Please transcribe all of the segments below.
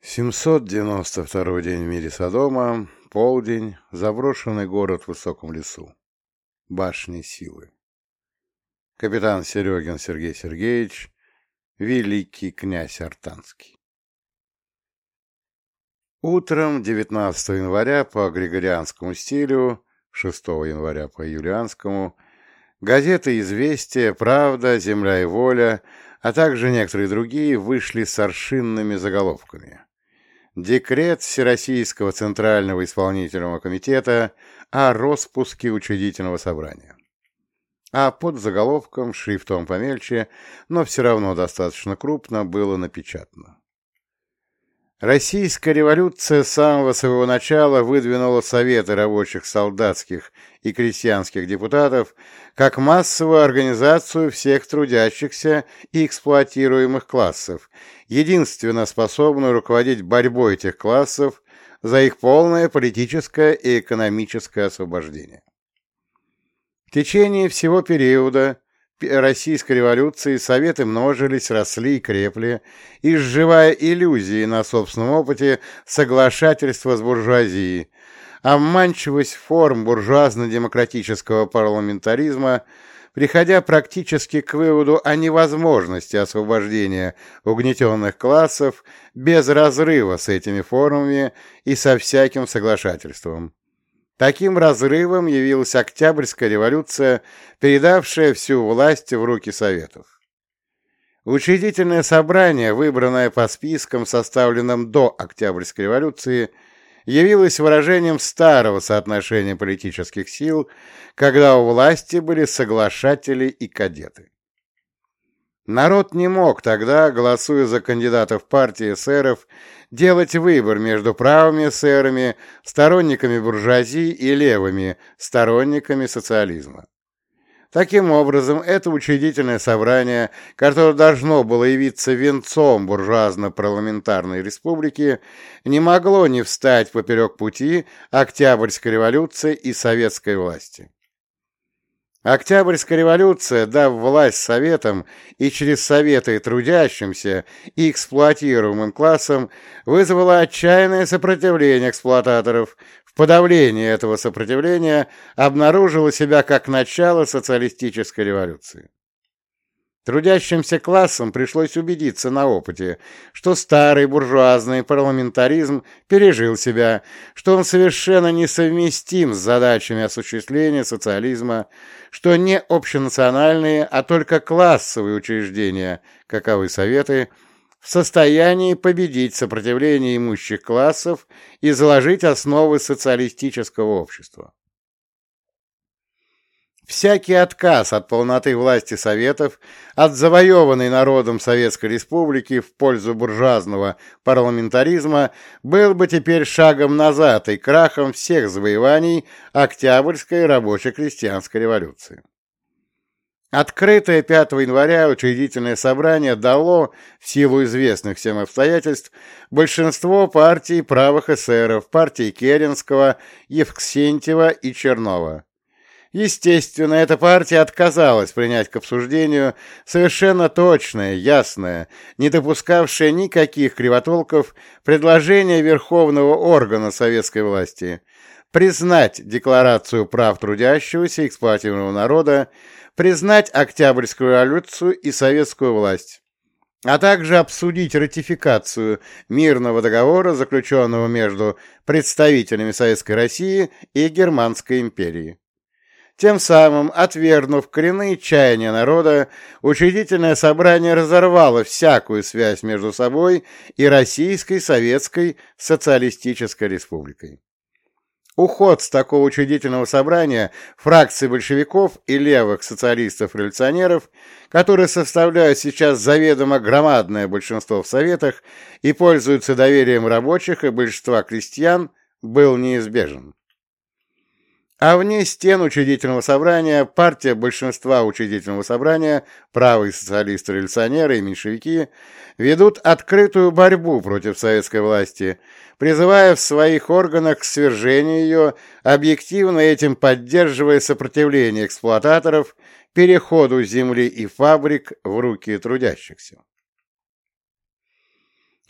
792 день в мире Содома, полдень, заброшенный город в высоком лесу. Башни силы. Капитан Серегин Сергей Сергеевич, великий князь Артанский. Утром 19 января по григорианскому стилю, 6 января по юлианскому, газеты «Известия», «Правда», «Земля и воля», а также некоторые другие вышли с аршинными заголовками. Декрет Всероссийского Центрального Исполнительного Комитета о распуске учредительного собрания. А под заголовком, шрифтом помельче, но все равно достаточно крупно, было напечатано. Российская революция с самого своего начала выдвинула Советы рабочих, солдатских и крестьянских депутатов как массовую организацию всех трудящихся и эксплуатируемых классов, единственно способную руководить борьбой этих классов за их полное политическое и экономическое освобождение. В течение всего периода Российской революции советы множились, росли и крепли, изживая иллюзии на собственном опыте соглашательства с буржуазией, обманчивость форм буржуазно-демократического парламентаризма, приходя практически к выводу о невозможности освобождения угнетенных классов без разрыва с этими формами и со всяким соглашательством. Таким разрывом явилась Октябрьская революция, передавшая всю власть в руки Советов. Учредительное собрание, выбранное по спискам, составленным до Октябрьской революции, явилось выражением старого соотношения политических сил, когда у власти были соглашатели и кадеты. Народ не мог тогда, голосуя за кандидатов партии эсеров, делать выбор между правыми эсерами, сторонниками буржуазии и левыми, сторонниками социализма. Таким образом, это учредительное собрание, которое должно было явиться венцом буржуазно-парламентарной республики, не могло не встать поперек пути Октябрьской революции и советской власти. Октябрьская революция, дав власть советам и через советы трудящимся и эксплуатируемым классам, вызвала отчаянное сопротивление эксплуататоров. В подавлении этого сопротивления обнаружила себя как начало социалистической революции. Трудящимся классам пришлось убедиться на опыте, что старый буржуазный парламентаризм пережил себя, что он совершенно несовместим с задачами осуществления социализма, что не общенациональные, а только классовые учреждения, каковы советы, в состоянии победить сопротивление имущих классов и заложить основы социалистического общества. Всякий отказ от полноты власти Советов, от завоеванной народом Советской Республики в пользу буржуазного парламентаризма, был бы теперь шагом назад и крахом всех завоеваний Октябрьской рабоче-крестьянской революции. Открытое 5 января учредительное собрание дало, в силу известных всем обстоятельств, большинство партий правых эсеров, партий Керенского, Евксентьева и Чернова Естественно, эта партия отказалась принять к обсуждению совершенно точное, ясное, не допускавшее никаких кривотолков предложение Верховного органа советской власти признать Декларацию прав трудящегося и эксплуатируемого народа, признать Октябрьскую революцию и советскую власть, а также обсудить ратификацию мирного договора, заключенного между представителями Советской России и Германской империи. Тем самым, отвергнув коренные чаяния народа, учредительное собрание разорвало всякую связь между собой и Российской Советской Социалистической Республикой. Уход с такого учредительного собрания фракций большевиков и левых социалистов-революционеров, которые составляют сейчас заведомо громадное большинство в Советах и пользуются доверием рабочих и большинства крестьян, был неизбежен. А вне стен учредительного собрания партия большинства учредительного собрания, правые социалисты-революционеры и меньшевики, ведут открытую борьбу против советской власти, призывая в своих органах к свержению ее, объективно этим поддерживая сопротивление эксплуататоров переходу земли и фабрик в руки трудящихся.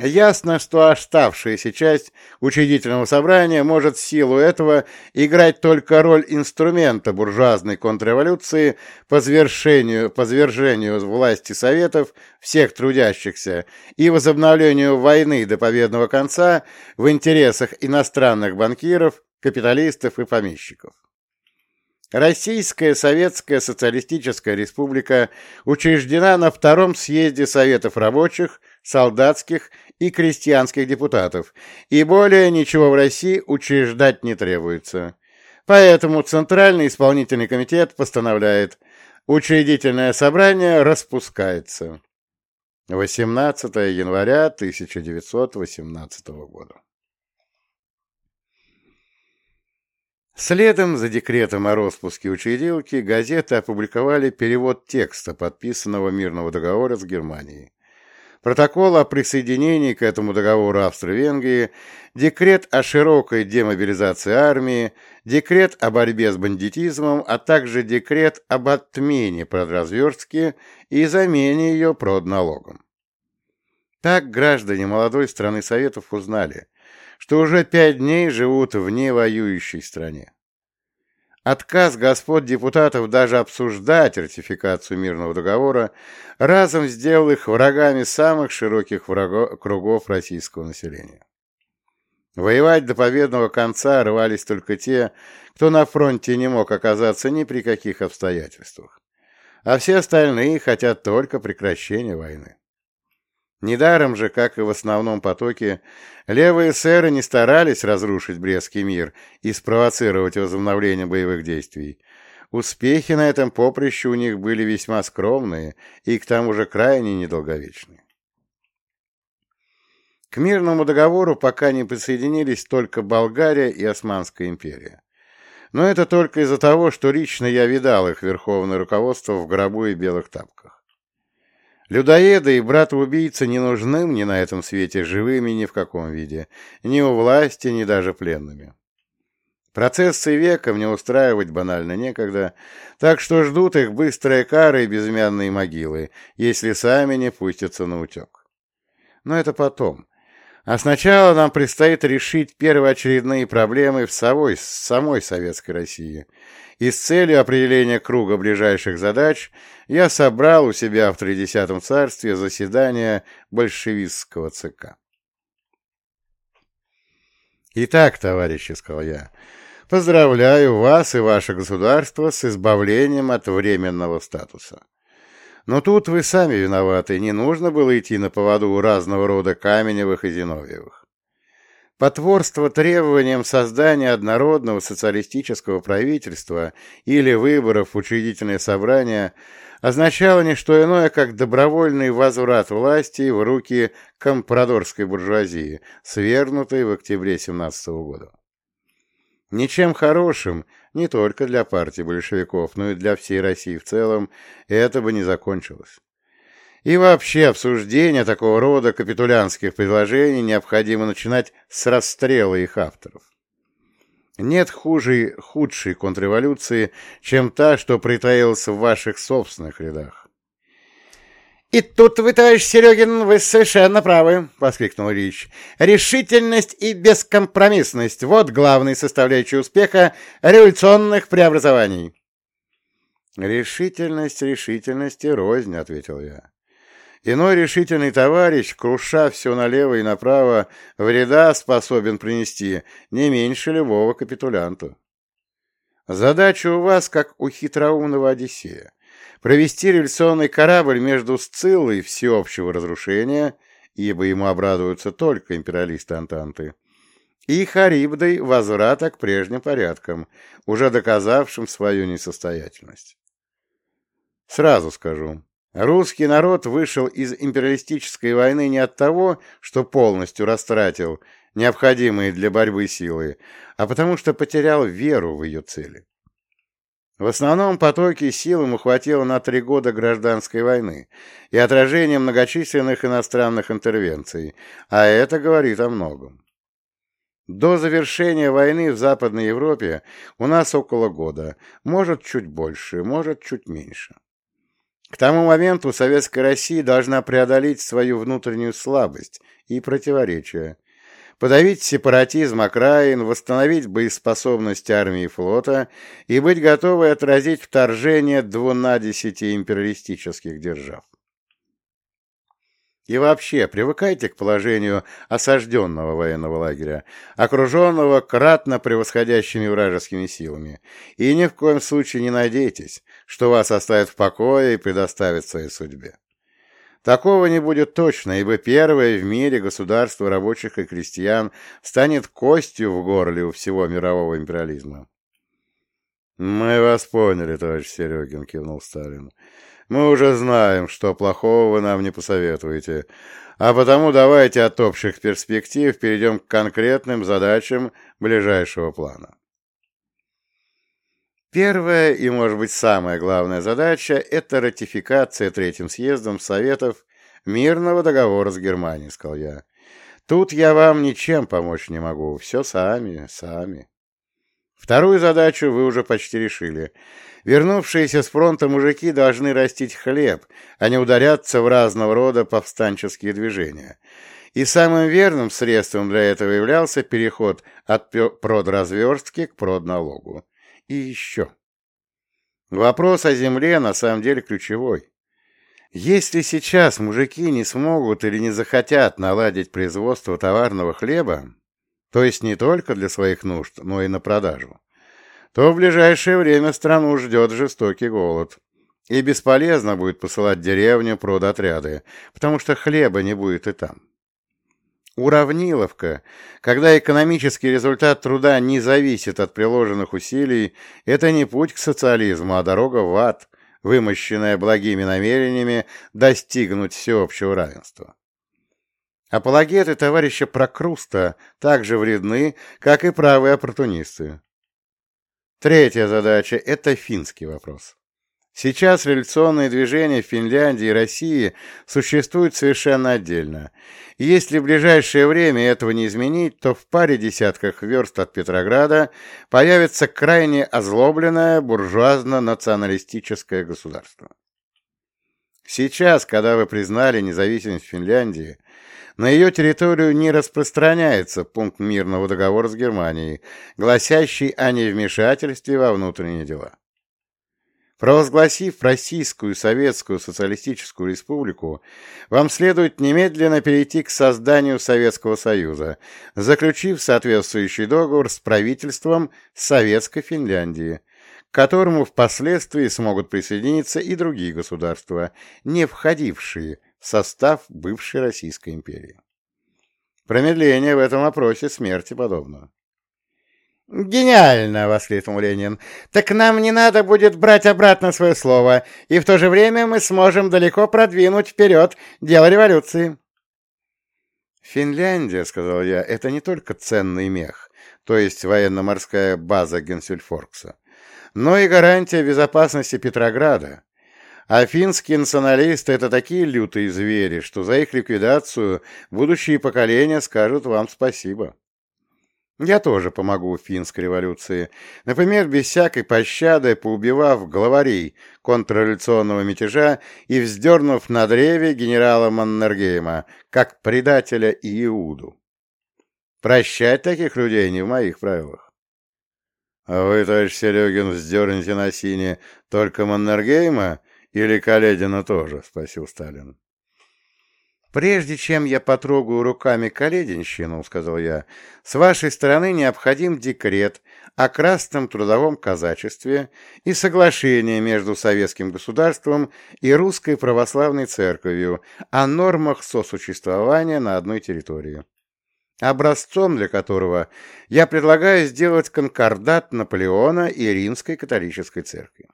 Ясно, что оставшаяся часть учредительного собрания может в силу этого играть только роль инструмента буржуазной контрреволюции по, завершению, по свержению власти Советов всех трудящихся и возобновлению войны до победного конца в интересах иностранных банкиров, капиталистов и помещиков. Российская Советская Социалистическая Республика учреждена на Втором съезде Советов рабочих, солдатских и крестьянских депутатов, и более ничего в России учреждать не требуется. Поэтому Центральный исполнительный комитет постановляет, учредительное собрание распускается. 18 января 1918 года. Следом за декретом о распуске учредилки газеты опубликовали перевод текста подписанного мирного договора с Германией. Протокол о присоединении к этому договору Австро-Венгрии, декрет о широкой демобилизации армии, декрет о борьбе с бандитизмом, а также декрет об отмене продразверстки и замене ее продналогом. Так граждане молодой страны Советов узнали, что уже пять дней живут в невоюющей стране. Отказ господ депутатов даже обсуждать ратификацию мирного договора разом сделал их врагами самых широких врагов, кругов российского населения. Воевать до победного конца рвались только те, кто на фронте не мог оказаться ни при каких обстоятельствах, а все остальные хотят только прекращения войны. Недаром же, как и в основном потоке, левые сэры не старались разрушить Брестский мир и спровоцировать возобновление боевых действий. Успехи на этом поприще у них были весьма скромные и к тому же крайне недолговечные. К мирному договору пока не присоединились только Болгария и Османская империя. Но это только из-за того, что лично я видал их верховное руководство в гробу и белых тапках. Людоеды и брата-убийцы не нужны мне на этом свете живыми ни в каком виде, ни у власти, ни даже пленными. Процессы века мне устраивать банально некогда, так что ждут их быстрые кары и безымянные могилы, если сами не пустятся на утек. Но это потом. А сначала нам предстоит решить первоочередные проблемы в самой, самой Советской России – и с целью определения круга ближайших задач я собрал у себя в Тридесятом царстве заседание большевистского ЦК. «Итак, товарищи», — сказал я, — «поздравляю вас и ваше государство с избавлением от временного статуса. Но тут вы сами виноваты, не нужно было идти на поводу у разного рода Каменевых и Зиновьевых. Потворство требованиям создания однородного социалистического правительства или выборов в учредительное собрание означало не что иное, как добровольный возврат власти в руки компрадорской буржуазии, свергнутой в октябре 17 года. Ничем хорошим не только для партии большевиков, но и для всей России в целом это бы не закончилось. И вообще обсуждение такого рода капитулянских предложений необходимо начинать с расстрела их авторов. Нет хуже, худшей контрреволюции, чем та, что притаилась в ваших собственных рядах. «И тут вы, товарищ Серегин, вы совершенно правы!» — воскликнул Ильич. «Решительность и бескомпромиссность — вот главные составляющие успеха революционных преобразований». «Решительность решительности рознь», — ответил я. Иной решительный товарищ, круша все налево и направо, вреда способен принести не меньше любого капитулянту. Задача у вас, как у хитроумного Одиссея, провести революционный корабль между Сциллой всеобщего разрушения, ибо ему обрадуются только империалисты Антанты, и Харибдой возврата к прежним порядкам, уже доказавшим свою несостоятельность. Сразу скажу, Русский народ вышел из империалистической войны не от того, что полностью растратил необходимые для борьбы силы, а потому что потерял веру в ее цели. В основном потоки сил ему хватило на три года гражданской войны и отражения многочисленных иностранных интервенций, а это говорит о многом. До завершения войны в Западной Европе у нас около года, может чуть больше, может чуть меньше. К тому моменту Советская Россия должна преодолеть свою внутреннюю слабость и противоречия, подавить сепаратизм окраин, восстановить боеспособность армии и флота и быть готовой отразить вторжение двунадесяти империалистических держав. И вообще, привыкайте к положению осажденного военного лагеря, окруженного кратно превосходящими вражескими силами, и ни в коем случае не надейтесь, что вас оставят в покое и предоставят своей судьбе. Такого не будет точно, ибо первое в мире государство рабочих и крестьян станет костью в горле у всего мирового империализма. «Мы вас поняли, товарищ Серегин», — кивнул Сталин. Мы уже знаем, что плохого вы нам не посоветуете, а потому давайте от общих перспектив перейдем к конкретным задачам ближайшего плана. Первая и, может быть, самая главная задача – это ратификация Третьим съездом Советов мирного договора с Германией, сказал я. Тут я вам ничем помочь не могу, все сами, сами. Вторую задачу вы уже почти решили. Вернувшиеся с фронта мужики должны растить хлеб, а не ударяться в разного рода повстанческие движения. И самым верным средством для этого являлся переход от продразверстки к продналогу. И еще. Вопрос о земле на самом деле ключевой. Если сейчас мужики не смогут или не захотят наладить производство товарного хлеба, то есть не только для своих нужд, но и на продажу, то в ближайшее время страну ждет жестокий голод. И бесполезно будет посылать деревню продотряды, потому что хлеба не будет и там. Уравниловка, когда экономический результат труда не зависит от приложенных усилий, это не путь к социализму, а дорога в ад, вымощенная благими намерениями достигнуть всеобщего равенства. Апологеты товарища Прокруста также вредны, как и правые оппортунисты. Третья задача – это финский вопрос. Сейчас революционные движения в Финляндии и России существуют совершенно отдельно. И если в ближайшее время этого не изменить, то в паре десятках верст от Петрограда появится крайне озлобленное буржуазно-националистическое государство. Сейчас, когда вы признали независимость Финляндии, на ее территорию не распространяется пункт мирного договора с Германией, гласящий о невмешательстве во внутренние дела. Провозгласив Российскую Советскую Социалистическую Республику, вам следует немедленно перейти к созданию Советского Союза, заключив соответствующий договор с правительством Советской Финляндии, к которому впоследствии смогут присоединиться и другие государства, не входившие состав бывшей Российской империи. Промедление в этом вопросе смерти подобно. «Гениально!» — воскликнул Ленин. «Так нам не надо будет брать обратно свое слово, и в то же время мы сможем далеко продвинуть вперед дело революции». «Финляндия, — сказал я, — это не только ценный мех, то есть военно-морская база Генсельфоркса, но и гарантия безопасности Петрограда, а финские националисты — это такие лютые звери, что за их ликвидацию будущие поколения скажут вам спасибо. Я тоже помогу финской революции. Например, без всякой пощады, поубивав главарей контрреволюционного мятежа и вздернув на древе генерала Маннергейма, как предателя и Иуду. Прощать таких людей не в моих правилах. А вы, товарищ Серегин, вздернете на сине только Маннергейма или Каледина тоже? — спросил Сталин. «Прежде чем я потрогаю руками Калединщину, — сказал я, — с вашей стороны необходим декрет о красном трудовом казачестве и соглашение между советским государством и русской православной церковью о нормах сосуществования на одной территории, образцом для которого я предлагаю сделать конкордат Наполеона и Римской католической церкви.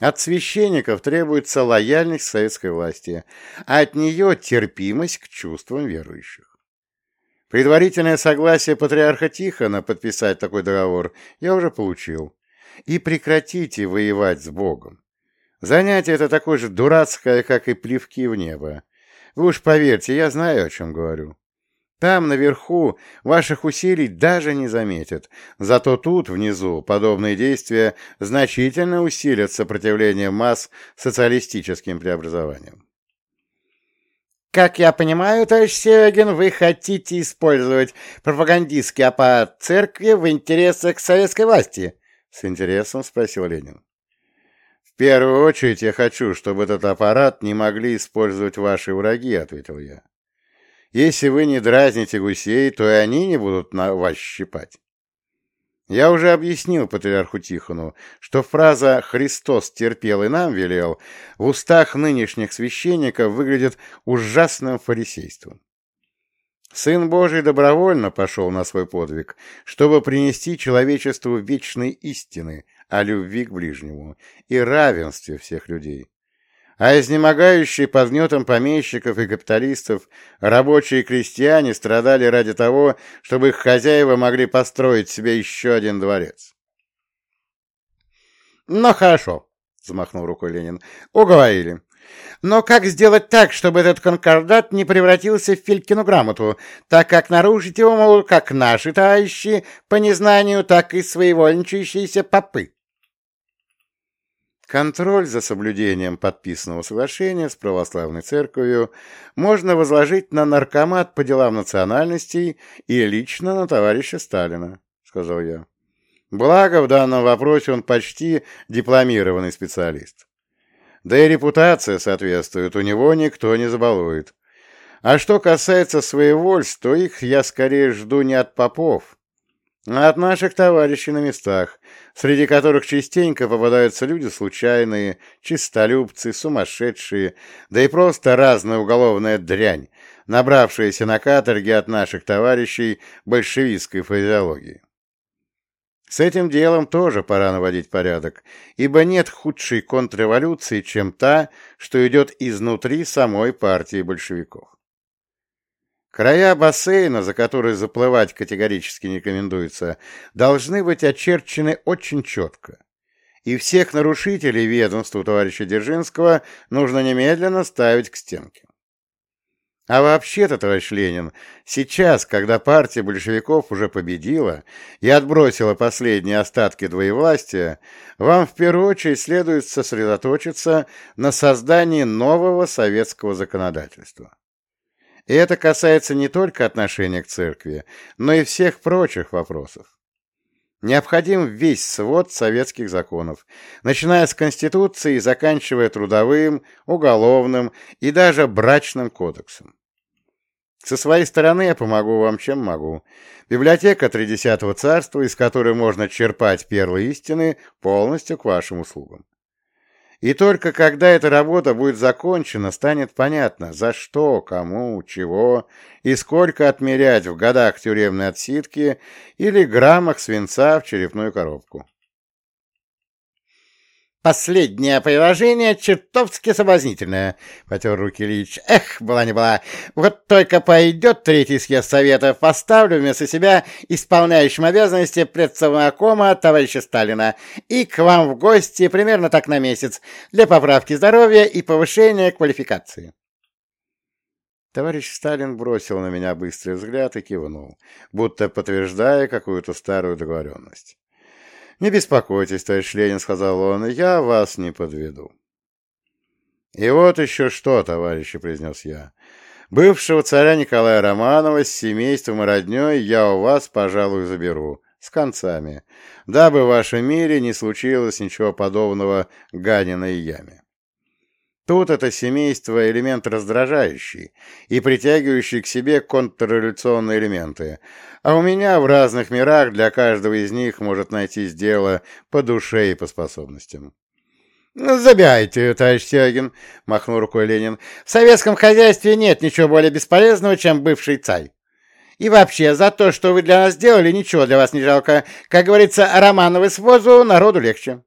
От священников требуется лояльность советской власти, а от нее терпимость к чувствам верующих. Предварительное согласие патриарха Тихона подписать такой договор я уже получил. И прекратите воевать с Богом. Занятие это такое же дурацкое, как и плевки в небо. Вы уж поверьте, я знаю, о чем говорю. Там, наверху, ваших усилий даже не заметят. Зато тут, внизу, подобные действия значительно усилят сопротивление масс социалистическим преобразованиям. Как я понимаю, товарищ Серегин, вы хотите использовать пропагандистский аппарат церкви в интересах советской власти? С интересом спросил Ленин. В первую очередь я хочу, чтобы этот аппарат не могли использовать ваши враги, ответил я. Если вы не дразните гусей, то и они не будут на вас щипать. Я уже объяснил патриарху Тихону, что фраза «Христос терпел и нам велел» в устах нынешних священников выглядит ужасным фарисейством. Сын Божий добровольно пошел на свой подвиг, чтобы принести человечеству вечной истины о любви к ближнему и равенстве всех людей а изнемогающие под гнетом помещиков и капиталистов рабочие и крестьяне страдали ради того, чтобы их хозяева могли построить себе еще один дворец. «Ну хорошо», — взмахнул рукой Ленин, — «уговорили. Но как сделать так, чтобы этот конкордат не превратился в Филькину грамоту, так как нарушить его могут как наши товарищи по незнанию, так и своевольничающиеся попы?» Контроль за соблюдением подписанного соглашения с православной церковью можно возложить на наркомат по делам национальностей и лично на товарища Сталина, — сказал я. Благо, в данном вопросе он почти дипломированный специалист. Да и репутация соответствует, у него никто не забалует. А что касается своевольств, то их я скорее жду не от попов, от наших товарищей на местах, среди которых частенько попадаются люди случайные, чистолюбцы, сумасшедшие, да и просто разная уголовная дрянь, набравшаяся на каторге от наших товарищей большевистской физиологии. С этим делом тоже пора наводить порядок, ибо нет худшей контрреволюции, чем та, что идет изнутри самой партии большевиков. Края бассейна, за который заплывать категорически не рекомендуется, должны быть очерчены очень четко. И всех нарушителей ведомства товарища Дзержинского нужно немедленно ставить к стенке. А вообще-то, товарищ Ленин, сейчас, когда партия большевиков уже победила и отбросила последние остатки двоевластия, вам в первую очередь следует сосредоточиться на создании нового советского законодательства. И это касается не только отношения к церкви, но и всех прочих вопросов. Необходим весь свод советских законов, начиная с Конституции и заканчивая трудовым, уголовным и даже брачным кодексом. Со своей стороны я помогу вам, чем могу. Библиотека Тридесятого царства, из которой можно черпать первые истины, полностью к вашим услугам. И только когда эта работа будет закончена, станет понятно, за что, кому, чего и сколько отмерять в годах тюремной отсидки или граммах свинца в черепную коробку. Последнее приложение чертовски соблазнительное, — потер руки Ильич. Эх, была не была. Вот только пойдет третий съезд Советов, поставлю вместо себя исполняющим обязанности предсовнакома товарища Сталина и к вам в гости примерно так на месяц для поправки здоровья и повышения квалификации. Товарищ Сталин бросил на меня быстрый взгляд и кивнул, будто подтверждая какую-то старую договоренность. «Не беспокойтесь, товарищ Ленин», — сказал он, — «я вас не подведу». «И вот еще что, товарищи», — произнес я. «Бывшего царя Николая Романова с семейством и родней я у вас, пожалуй, заберу, с концами, дабы в вашем мире не случилось ничего подобного Ганиной яме. Тут это семейство – элемент раздражающий и притягивающий к себе контрреволюционные элементы, а у меня в разных мирах для каждого из них может найтись дело по душе и по способностям. «Ну, «Забирайте, товарищ Сергин», — махнул рукой Ленин. «В советском хозяйстве нет ничего более бесполезного, чем бывший царь. И вообще, за то, что вы для нас сделали, ничего для вас не жалко. Как говорится, Романовы с возу народу легче».